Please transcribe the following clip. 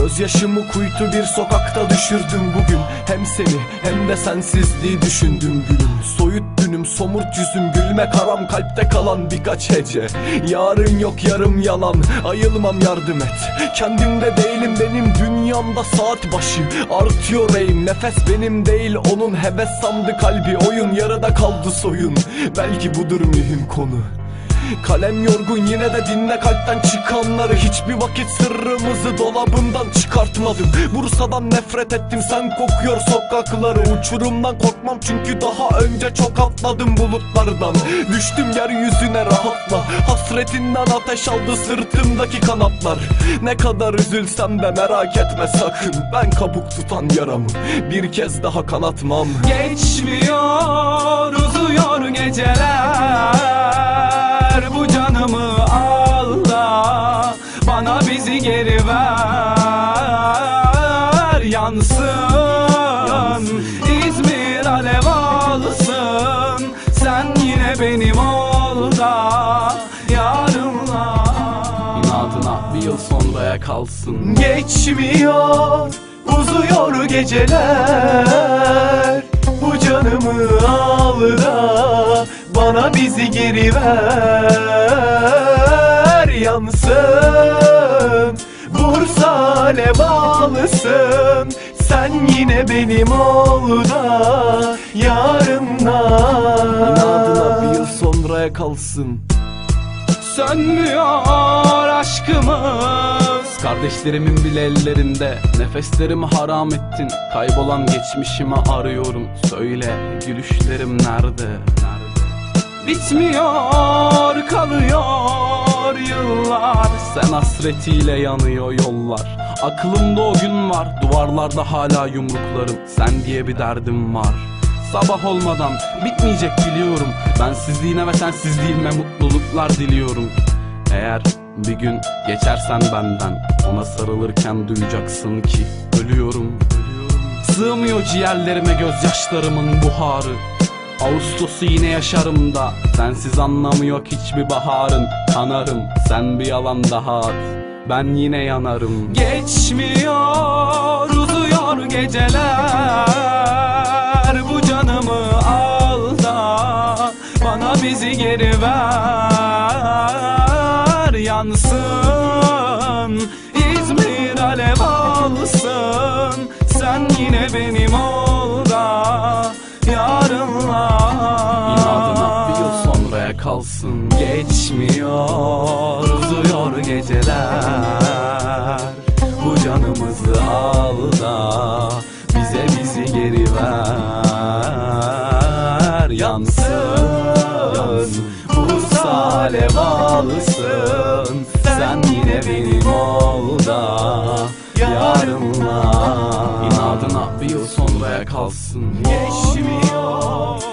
Gözyaşımı kuytu bir sokakta düşürdüm bugün. Hem seni hem de sensizliği düşündüm gülüm. Soyut dünüm somurt yüzüm gülme karam kalpte kalan birkaç hece. Yarın yok yarım yalan ayılmam yardım et. Kendimde değilim benim dünyamda saat başı. Artıyor eğim nefes benim değil onun heves sandı kalbi. Oyun yarıda kaldı soyun. Belki budur mühim konu Kalem yorgun yine de dinle kalpten çıkanları. Hiçbir vakit sırrımızı dolabından çıkartmadım. Bursa'dan nefret ettim sen kokuyor sokakları. Uçurumdan korkmam çünkü daha önce çok atladım bulutlardan. Düştüm yeryüzüne rahatla. Hasretinden ateş aldı sırtımdaki kanatlar. Ne kadar üzülsem de merak etme sakın. Ben kabuk tutan yaramı bir kez daha kanatmam. Geçmiyor Yansın İzmir alev alsın Sen yine benim ol da Yarınlar İnadına bir yıl sonraya kalsın. Geçmiyor, uzuyor geceler. Bu canımı al da bana bizi geri ver. Yansın, Bursa alev alsın Sen yine benim ol da yarınlar İnadına bir yıl sonraya kalsın. Sönmüyor aşkımız. Kardeşlerimin bile ellerinde. Nefeslerimi haram ettin. Kaybolan geçmişimi arıyorum. Söyle gülüşlerim nerede? Nerede? Bitmiyor kalıyor yıllar. Sen hasretiyle yanıyor yollar. Aklımda o gün var Duvarlarda hala yumruklarım. Sen diye bir derdim var. Sabah olmadan bitmeyecek biliyorum. Ben sizliğine ve sensizliğime mutluluklar diliyorum. Eğer bir gün geçersen benden Ona sarılırken duyacaksın ki ölüyorum. Sığmıyor ciğerlerime gözyaşlarımın buharı Ağustos'u yine yaşarım da Sensiz anlamı yok hiçbir baharın. Kanarım sen bir yalan daha at Ben yine yanarım. Geçmiyor uzuyor geceler. Bu canımı al da Bana bizi geri ver. Yansın İzmir alev alsın. Sen yine benim ol kalsın Geçmiyor uzuyor geceler. Bu canımızı al da Bize bizi geri ver. Yansın Bursa alev alsın. Sen yine benim ol da Yarınlar İnadına bir yıl sonraya kalsın. Geçmiyor